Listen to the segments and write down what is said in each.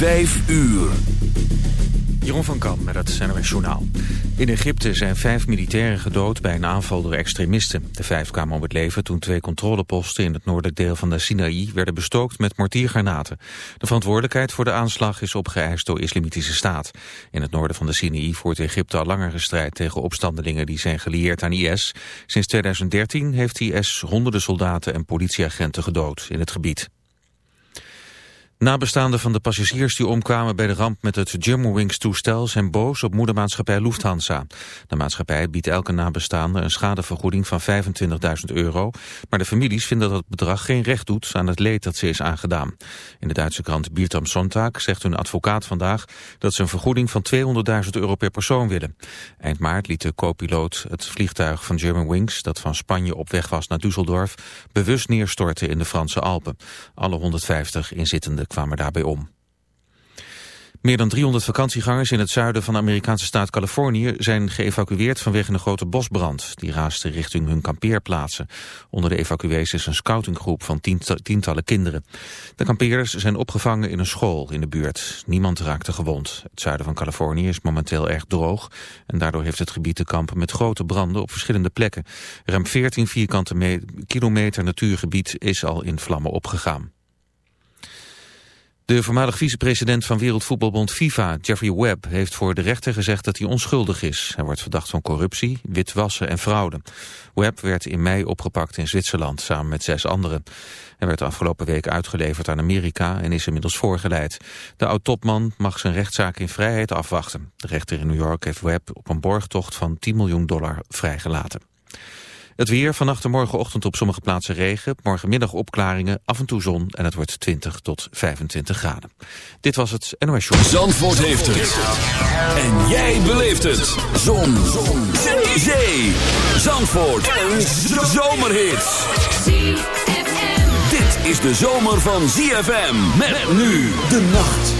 Vijf uur. Jeroen van Kam met het NOS Journaal. In Egypte zijn vijf militairen gedood bij een aanval door extremisten. De vijf kwamen om het leven toen twee controleposten in het noorderdeel van de Sinaï werden bestookt met mortiergranaten. De verantwoordelijkheid voor de aanslag is opgeëist door Islamitische Staat. In het noorden van de Sinaï voert Egypte al langere strijd tegen opstandelingen die zijn gelieerd aan IS. Sinds 2013 heeft IS honderden soldaten en politieagenten gedood in het gebied. Nabestaanden van de passagiers die omkwamen bij de ramp met het Germanwings-toestel zijn boos op moedermaatschappij Lufthansa. De maatschappij biedt elke nabestaande een schadevergoeding van 25.000 euro, maar de families vinden dat het bedrag geen recht doet aan het leed dat ze is aangedaan. In de Duitse krant Bild am Sonntag zegt hun advocaat vandaag dat ze een vergoeding van 200.000 euro per persoon willen. Eind maart liet de co-piloot het vliegtuig van Germanwings, dat van Spanje op weg was naar Düsseldorf, bewust neerstorten in de Franse Alpen. Alle 150 inzittenden kwamen daarbij om. Meer dan 300 vakantiegangers in het zuiden van de Amerikaanse staat Californië zijn geëvacueerd vanwege een grote bosbrand. Die raaste richting hun kampeerplaatsen. Onder de evacuees is een scoutinggroep van tientallen kinderen. De kampeerders zijn opgevangen in een school in de buurt. Niemand raakte gewond. Het zuiden van Californië is momenteel erg droog en daardoor heeft het gebied te kampen met grote branden op verschillende plekken. Ruim 14 vierkante kilometer natuurgebied is al in vlammen opgegaan. De voormalig vicepresident van Wereldvoetbalbond FIFA, Jeffrey Webb, heeft voor de rechter gezegd dat hij onschuldig is. Hij wordt verdacht van corruptie, witwassen en fraude. Webb werd in mei opgepakt in Zwitserland samen met zes anderen. Hij werd afgelopen week uitgeleverd aan Amerika en is inmiddels voorgeleid. De oud-topman mag zijn rechtszaak in vrijheid afwachten. De rechter in New York heeft Webb op een borgtocht van 10 miljoen dollar vrijgelaten. Het weer, vannacht en morgenochtend op sommige plaatsen regen. Morgenmiddag opklaringen, af en toe zon en het wordt 20 tot 25 graden. Dit was het NOS Show. Zandvoort heeft het. En jij beleeft het. Zon. zon. Zee. Zandvoort. Een zomerhit. Dit is de zomer van ZFM. Met nu de nacht.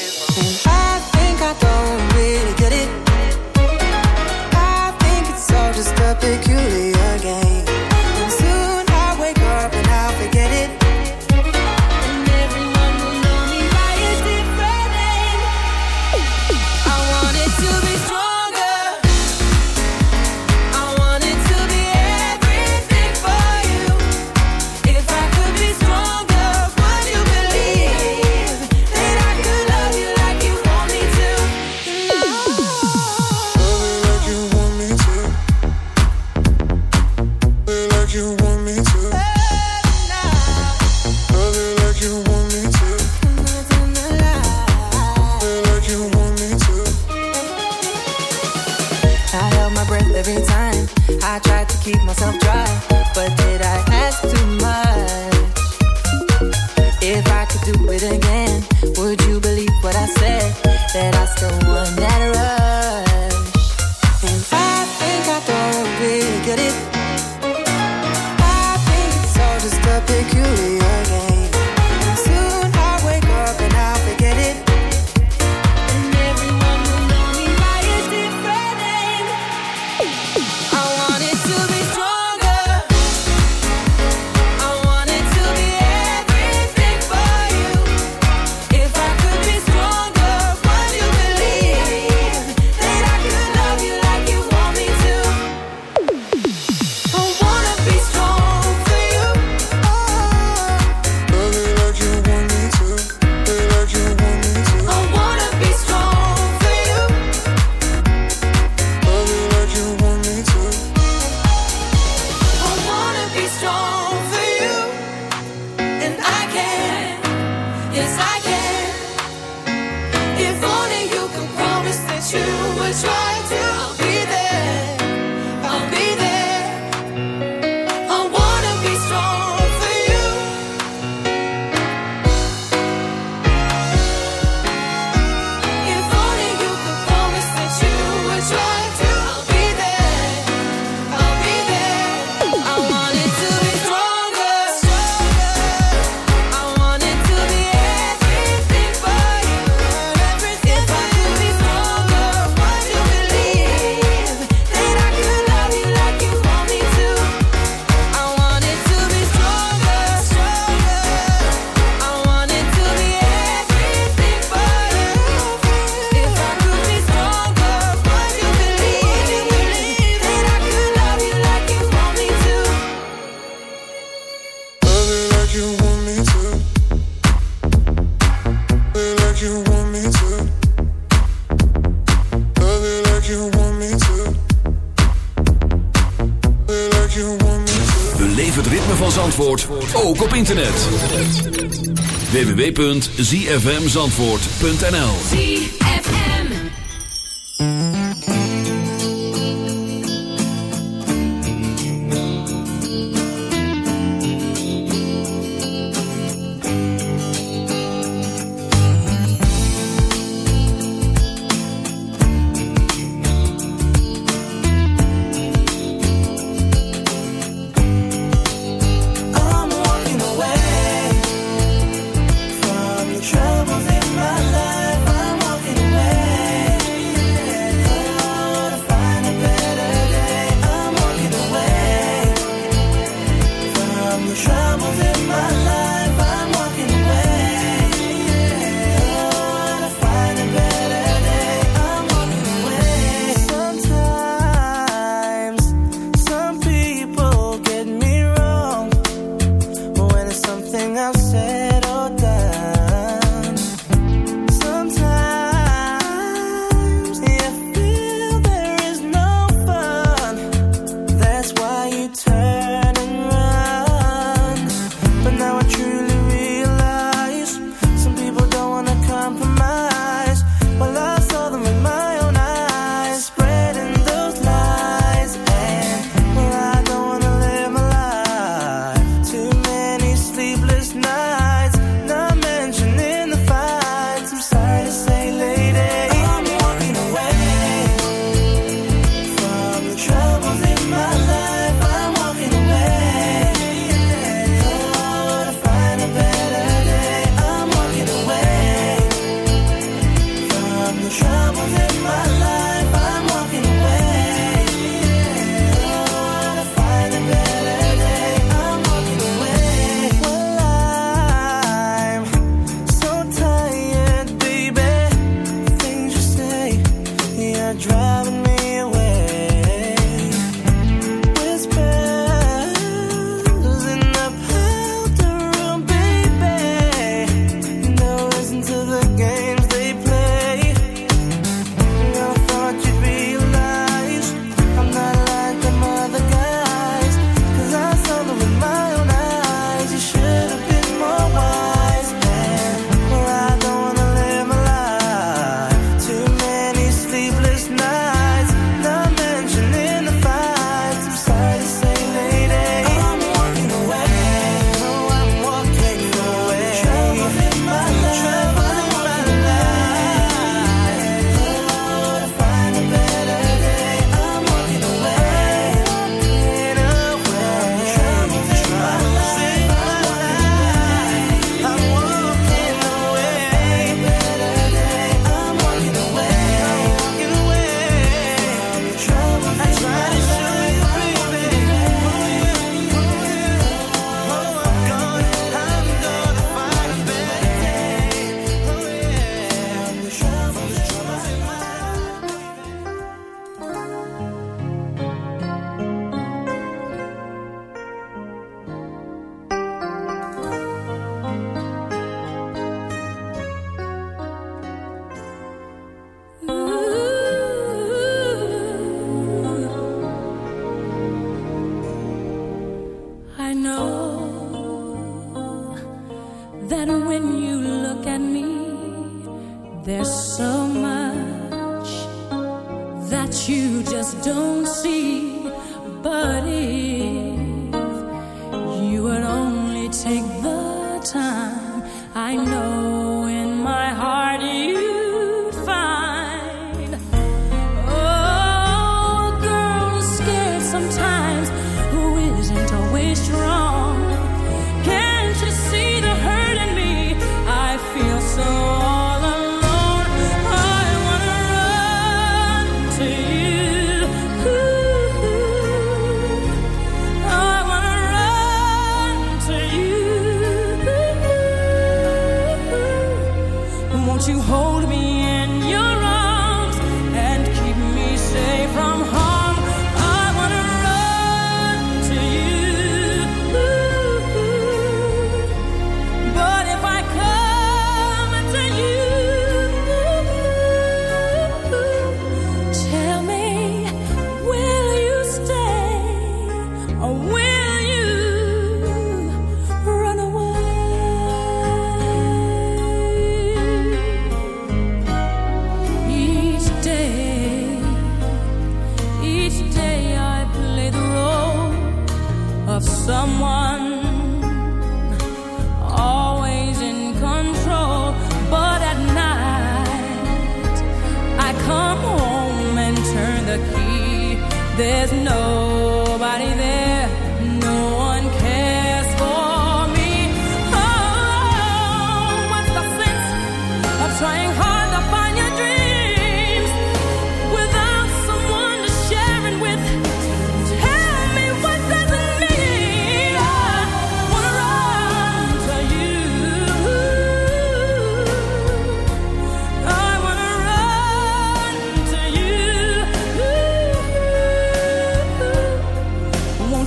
www.zfmzandvoort.nl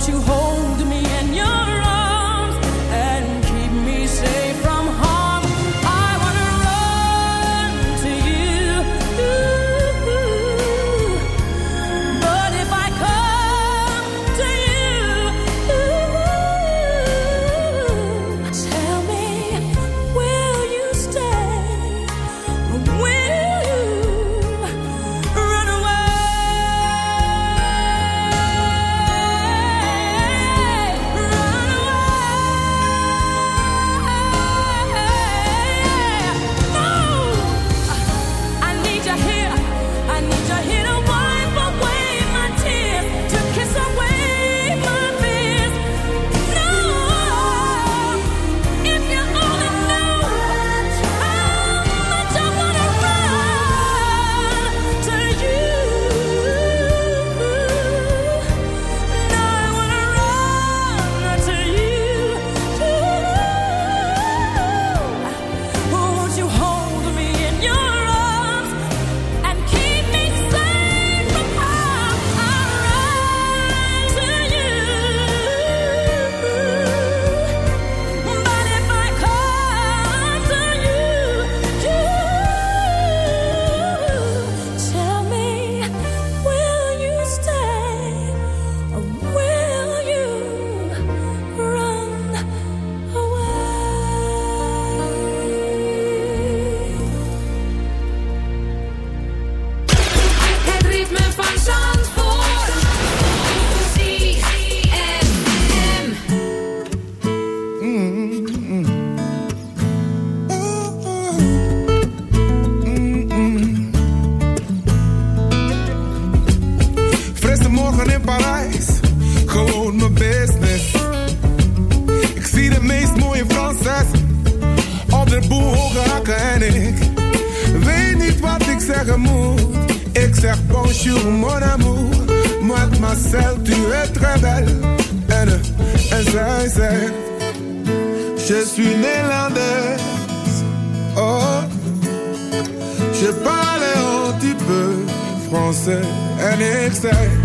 you hold next day.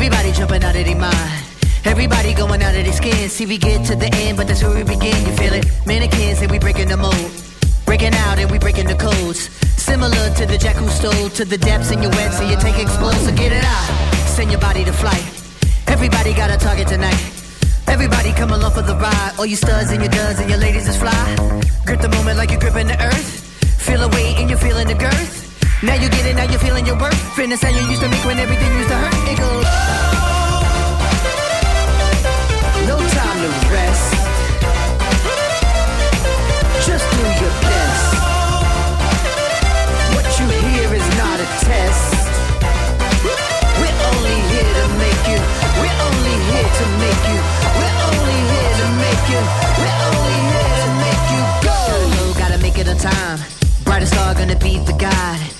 Everybody jumping out of their mind. Everybody going out of their skin. See, we get to the end, but that's where we begin. You feel it? Mannequins and we breaking the mold. Breaking out and we breaking the codes. Similar to the jack who stole to the depths in your web, so you take explosive. So get it out. Send your body to flight. Everybody got a target tonight. Everybody come along for the ride. All you studs and your duds and your ladies is fly. Grip the moment like you're gripping the earth. Feel the weight and you're feeling the girth. Now you get it, now you're feeling your worth. Fitness how you used to make when everything used to hurt. It goes. Oh. No time to rest. Just do your best. What you hear is not a test. We're only here to make you. We're only here to make you. We're only here to make you. We're only here to make you go. Gotta go, gotta make it on time. Brightest star gonna be the guide.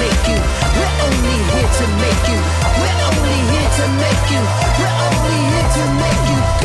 make you. We're only here to make you. We're only here to make you. We're only here to make you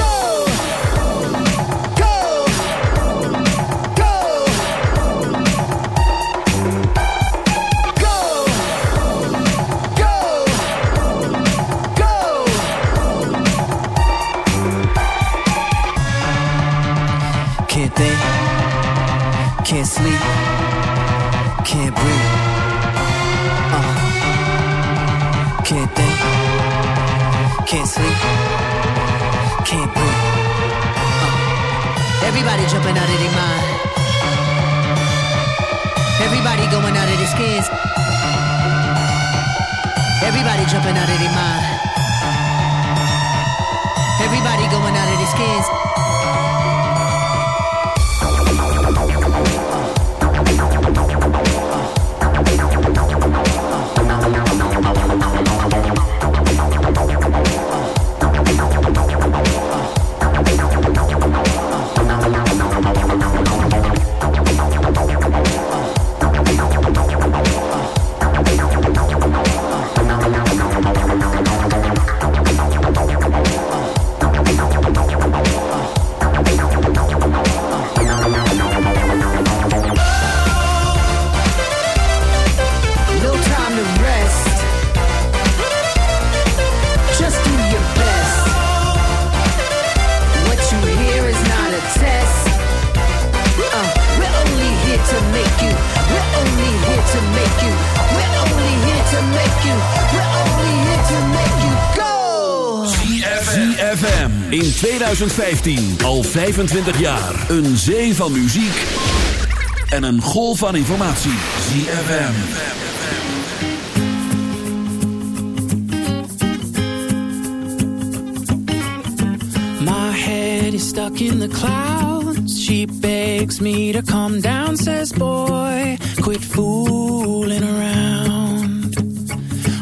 2015, al 25 jaar. Een zee van muziek en een golf van informatie. ZFM. My head is stuck in the clouds. She begs me to come down, says boy, quit fooling around.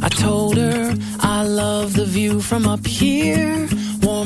I told her I love the view from up here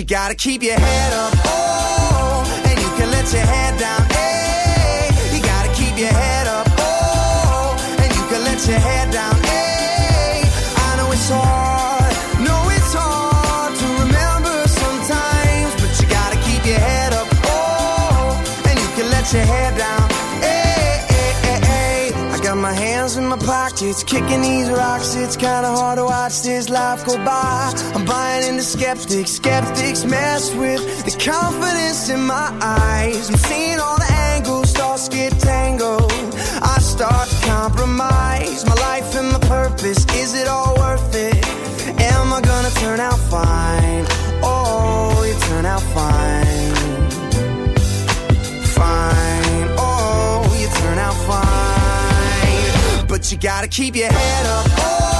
you gotta keep your head up, oh, and you can let your head down, hey. You gotta keep your head up, oh, and you can let your head down, hey. I know it's hard, know it's hard to remember sometimes, but you gotta keep your head up, oh, and you can let your head down, hey, hey, hey. I got my hands in my pockets, kicking these rocks. It's kinda hard to watch this life go by. I'm buying into skeptics, skeptics mess with the confidence in my eyes. I'm seeing all the angles, thoughts get tangled. I start to compromise my life and my purpose. Is it all worth it? Am I gonna turn out fine? Oh, you turn out fine fine. Oh, you turn out fine. But you gotta keep your head up. Oh,